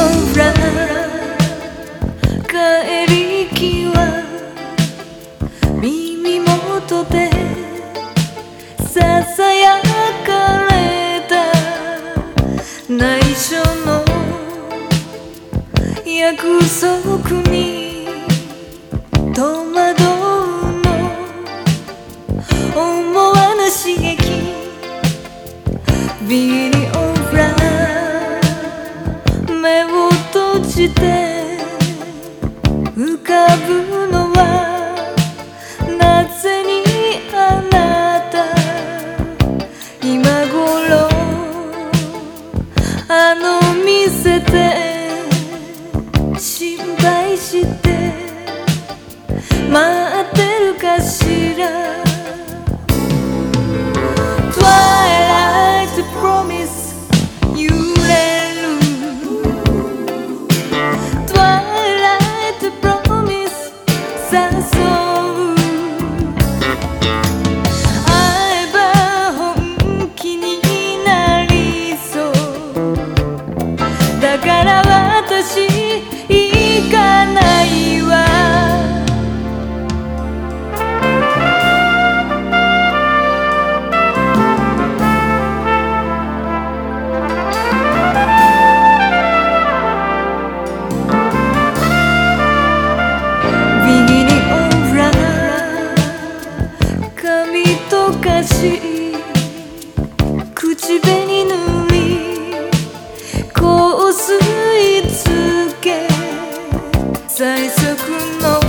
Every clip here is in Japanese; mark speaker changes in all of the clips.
Speaker 1: ほら帰り際耳元でささやかれた内緒の約束に戸惑うの思わぬ刺激ビリ閉じて溶かし口紅塗り香水つけ最速の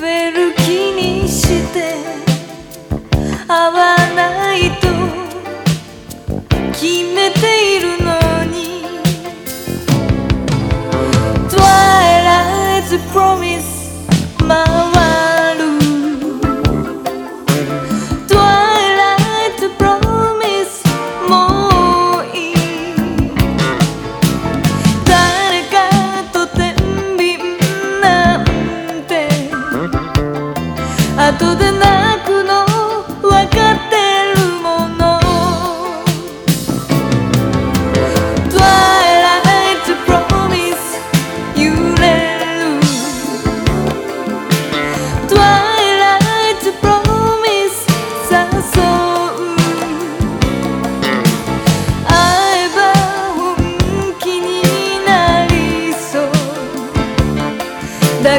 Speaker 1: ベル気にして合わないと決めているの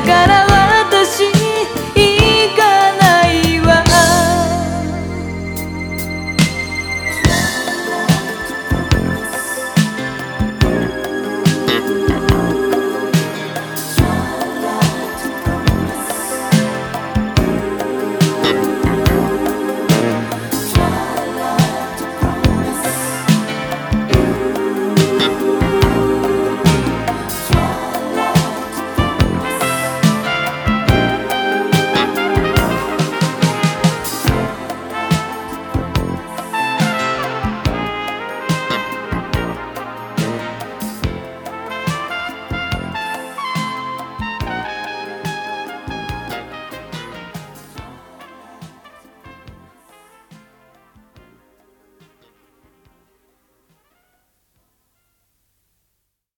Speaker 1: gonna